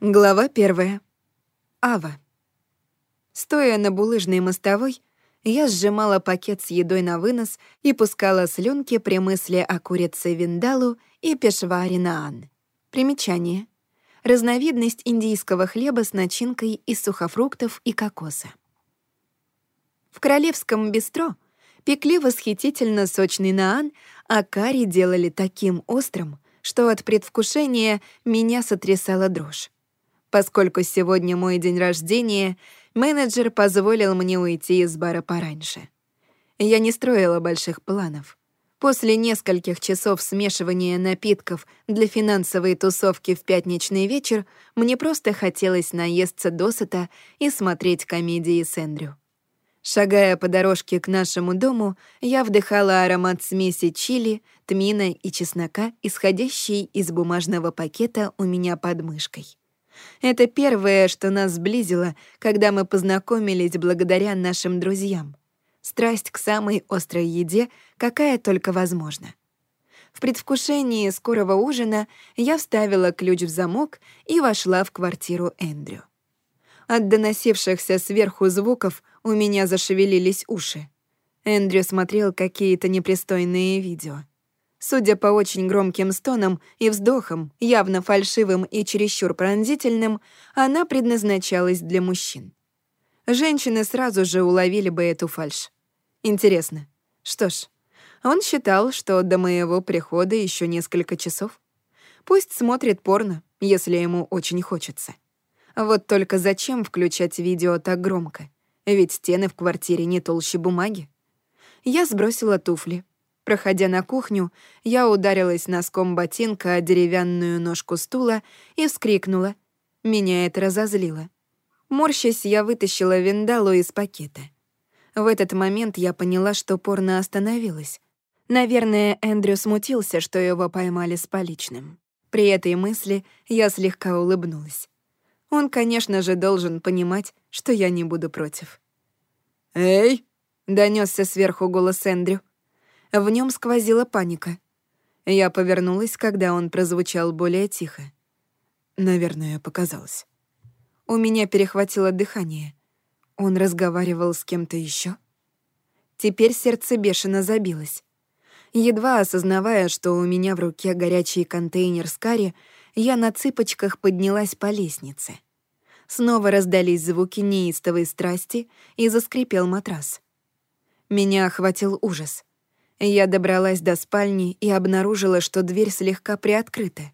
Глава первая. Ава. Стоя на булыжной мостовой, я сжимала пакет с едой на вынос и пускала слюнки при мысли о курице виндалу и пешваре наан. Примечание. Разновидность индийского хлеба с начинкой из сухофруктов и кокоса. В королевском бистро пекли восхитительно сочный наан, а карри делали таким острым, что от предвкушения меня сотрясала дрожь. Поскольку сегодня мой день рождения, менеджер позволил мне уйти из бара пораньше. Я не строила больших планов. После нескольких часов смешивания напитков для финансовой тусовки в пятничный вечер мне просто хотелось наесться досыта и смотреть комедии с Эндрю. Шагая по дорожке к нашему дому, я вдыхала аромат смеси чили, тмина и чеснока, исходящий из бумажного пакета у меня под мышкой. Это первое, что нас сблизило, когда мы познакомились благодаря нашим друзьям. Страсть к самой острой еде, какая только возможна. В предвкушении скорого ужина я вставила ключ в замок и вошла в квартиру Эндрю. От доносившихся сверху звуков у меня зашевелились уши. Эндрю смотрел какие-то непристойные видео. Судя по очень громким стонам и вздохам, явно фальшивым и чересчур пронзительным, она предназначалась для мужчин. Женщины сразу же уловили бы эту фальшь. Интересно. Что ж, он считал, что до моего прихода еще несколько часов. Пусть смотрит порно, если ему очень хочется. Вот только зачем включать видео так громко? Ведь стены в квартире не толще бумаги. Я сбросила туфли, Проходя на кухню, я ударилась носком ботинка о деревянную ножку стула и вскрикнула. Меня это разозлило. Морщась, я вытащила виндалу из пакета. В этот момент я поняла, что порно остановилось. Наверное, Эндрю смутился, что его поймали с поличным. При этой мысли я слегка улыбнулась. Он, конечно же, должен понимать, что я не буду против. «Эй!» — донесся сверху голос Эндрю. В нем сквозила паника. Я повернулась, когда он прозвучал более тихо. Наверное, показалось. У меня перехватило дыхание. Он разговаривал с кем-то еще. Теперь сердце бешено забилось. Едва осознавая, что у меня в руке горячий контейнер с карри, я на цыпочках поднялась по лестнице. Снова раздались звуки неистовой страсти и заскрипел матрас. Меня охватил ужас — я добралась до спальни и обнаружила, что дверь слегка приоткрыта.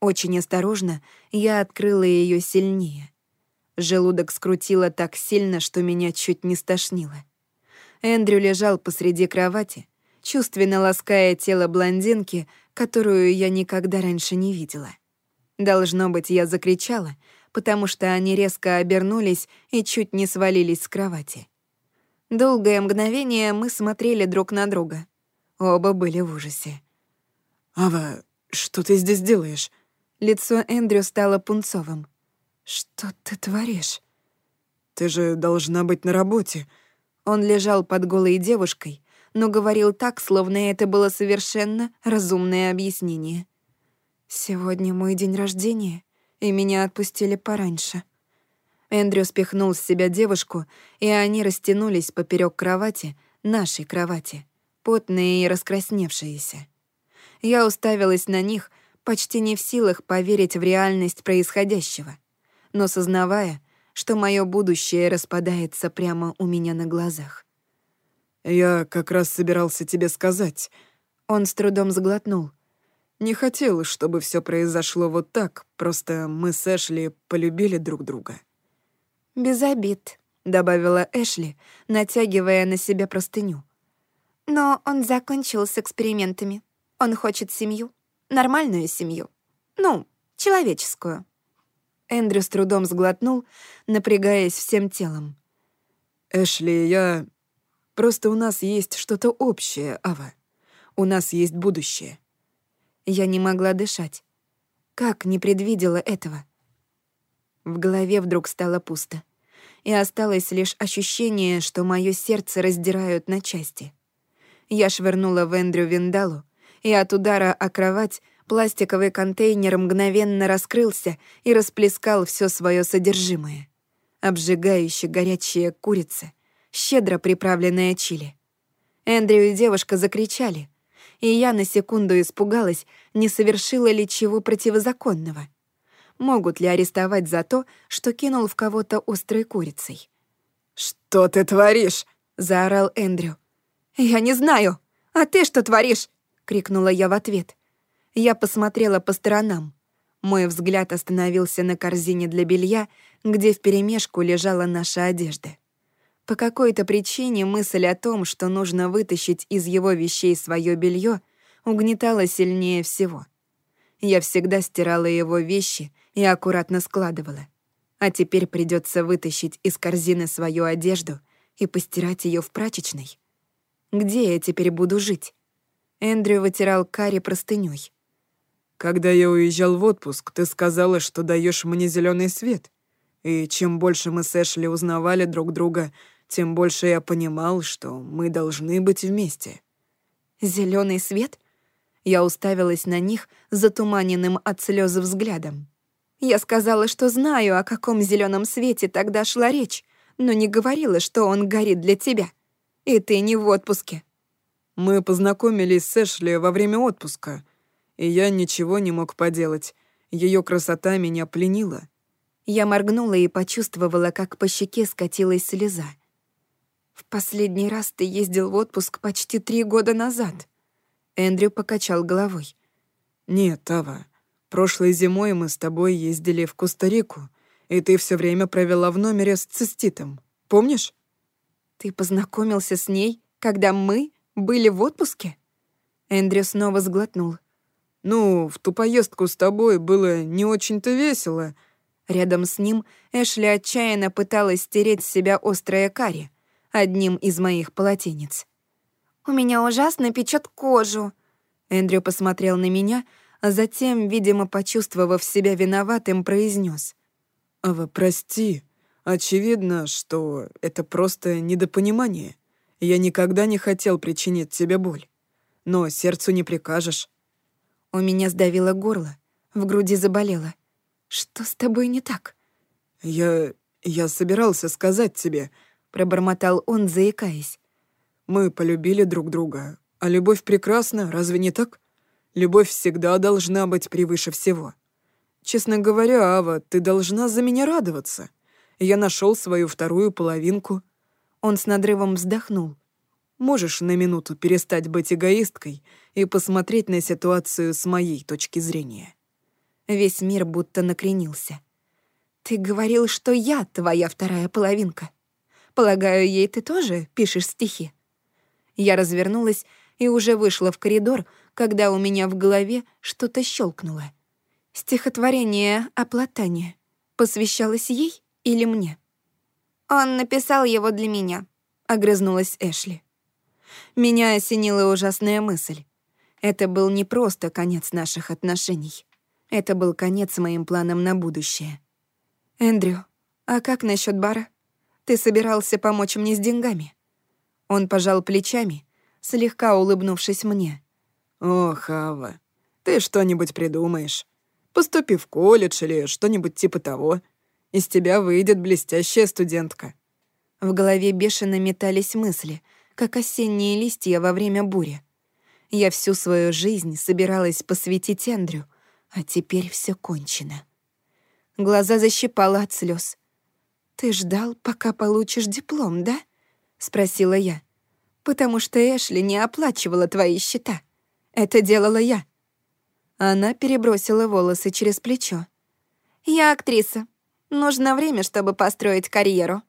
Очень осторожно я открыла ее сильнее. Желудок скрутило так сильно, что меня чуть не стошнило. Эндрю лежал посреди кровати, чувственно лаская тело блондинки, которую я никогда раньше не видела. Должно быть, я закричала, потому что они резко обернулись и чуть не свалились с кровати. Долгое мгновение мы смотрели друг на друга. Оба были в ужасе. «Ава, что ты здесь делаешь?» Лицо Эндрю стало пунцовым. «Что ты творишь?» «Ты же должна быть на работе». Он лежал под голой девушкой, но говорил так, словно это было совершенно разумное объяснение. «Сегодня мой день рождения, и меня отпустили пораньше». Эндрю спихнул с себя девушку, и они растянулись поперек кровати, нашей кровати потные и раскрасневшиеся. Я уставилась на них, почти не в силах поверить в реальность происходящего, но сознавая, что мое будущее распадается прямо у меня на глазах. «Я как раз собирался тебе сказать». Он с трудом сглотнул. «Не хотел, чтобы все произошло вот так, просто мы с Эшли полюбили друг друга». «Без обид», — добавила Эшли, натягивая на себя простыню. Но он закончил с экспериментами. Он хочет семью. Нормальную семью. Ну, человеческую. Эндрю с трудом сглотнул, напрягаясь всем телом. «Эшли, я... Просто у нас есть что-то общее, Ава. У нас есть будущее». Я не могла дышать. Как не предвидела этого? В голове вдруг стало пусто. И осталось лишь ощущение, что мое сердце раздирают на части. Я швырнула в Эндрю виндалу, и от удара о кровать Пластиковый контейнер мгновенно раскрылся и расплескал все свое содержимое. Обжигающая горячая курица, щедро приправленная чили. Эндрю и девушка закричали, и я на секунду испугалась, не совершила ли чего противозаконного. Могут ли арестовать за то, что кинул в кого-то острой курицей? «Что ты творишь?» — заорал Эндрю. «Я не знаю. А ты что творишь?» — крикнула я в ответ. Я посмотрела по сторонам. Мой взгляд остановился на корзине для белья, где вперемешку лежала наша одежда. По какой-то причине мысль о том, что нужно вытащить из его вещей свое белье, угнетала сильнее всего. Я всегда стирала его вещи и аккуратно складывала. А теперь придется вытащить из корзины свою одежду и постирать ее в прачечной. Где я теперь буду жить? Эндрю вытирал Карри простынёй. Когда я уезжал в отпуск, ты сказала, что даешь мне зеленый свет. И чем больше мы с Эшли узнавали друг друга, тем больше я понимал, что мы должны быть вместе. Зеленый свет? Я уставилась на них затуманенным от слез взглядом. Я сказала, что знаю, о каком зеленом свете тогда шла речь, но не говорила, что он горит для тебя. И ты не в отпуске. Мы познакомились с Эшли во время отпуска, и я ничего не мог поделать. Ее красота меня пленила. Я моргнула и почувствовала, как по щеке скатилась слеза. «В последний раз ты ездил в отпуск почти три года назад». Эндрю покачал головой. «Нет, Тава. Прошлой зимой мы с тобой ездили в Коста-Рику, и ты все время провела в номере с циститом. Помнишь?» «Ты познакомился с ней, когда мы были в отпуске?» Эндрю снова сглотнул. «Ну, в ту поездку с тобой было не очень-то весело». Рядом с ним Эшли отчаянно пыталась стереть с себя острое карри одним из моих полотенец. «У меня ужасно печет кожу». Эндрю посмотрел на меня, а затем, видимо, почувствовав себя виноватым, произнес: «Ава, прости. Очевидно, что это просто недопонимание. Я никогда не хотел причинить тебе боль. Но сердцу не прикажешь. У меня сдавило горло, в груди заболело. «Что с тобой не так?» «Я... я собирался сказать тебе», — пробормотал он, заикаясь. «Мы полюбили друг друга, а любовь прекрасна, разве не так? Любовь всегда должна быть превыше всего. Честно говоря, Ава, ты должна за меня радоваться. Я нашел свою вторую половинку». Он с надрывом вздохнул. Можешь на минуту перестать быть эгоисткой и посмотреть на ситуацию с моей точки зрения?» Весь мир будто накренился. «Ты говорил, что я твоя вторая половинка. Полагаю, ей ты тоже пишешь стихи?» Я развернулась и уже вышла в коридор, когда у меня в голове что-то щелкнуло. Стихотворение о Платане посвящалось ей или мне? «Он написал его для меня», — огрызнулась Эшли. Меня осенила ужасная мысль. Это был не просто конец наших отношений. Это был конец моим планам на будущее. «Эндрю, а как насчет бара? Ты собирался помочь мне с деньгами?» Он пожал плечами, слегка улыбнувшись мне. «О, Хава, ты что-нибудь придумаешь. Поступи в колледж или что-нибудь типа того. Из тебя выйдет блестящая студентка». В голове бешено метались мысли — как осенние листья во время бури. Я всю свою жизнь собиралась посвятить Эндрю, а теперь все кончено. Глаза защипала от слез. «Ты ждал, пока получишь диплом, да?» — спросила я. «Потому что Эшли не оплачивала твои счета. Это делала я». Она перебросила волосы через плечо. «Я актриса. Нужно время, чтобы построить карьеру».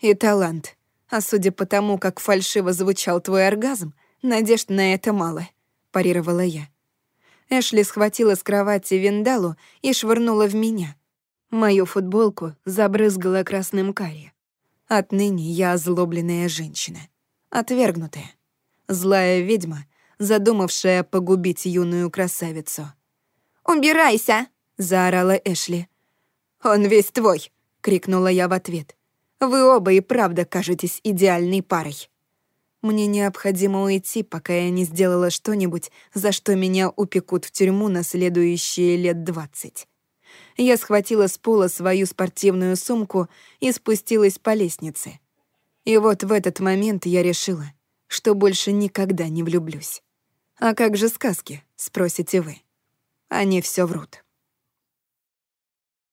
«И талант», а судя по тому, как фальшиво звучал твой оргазм, надежд на это мало», — парировала я. Эшли схватила с кровати виндалу и швырнула в меня. Мою футболку забрызгала красным карри. Отныне я озлобленная женщина. Отвергнутая. Злая ведьма, задумавшая погубить юную красавицу. «Убирайся!» — заорала Эшли. «Он весь твой!» — крикнула я в ответ. Вы оба и правда кажетесь идеальной парой». Мне необходимо уйти, пока я не сделала что-нибудь, за что меня упекут в тюрьму на следующие лет двадцать. Я схватила с пола свою спортивную сумку и спустилась по лестнице. И вот в этот момент я решила, что больше никогда не влюблюсь. «А как же сказки?» — спросите вы. Они все врут.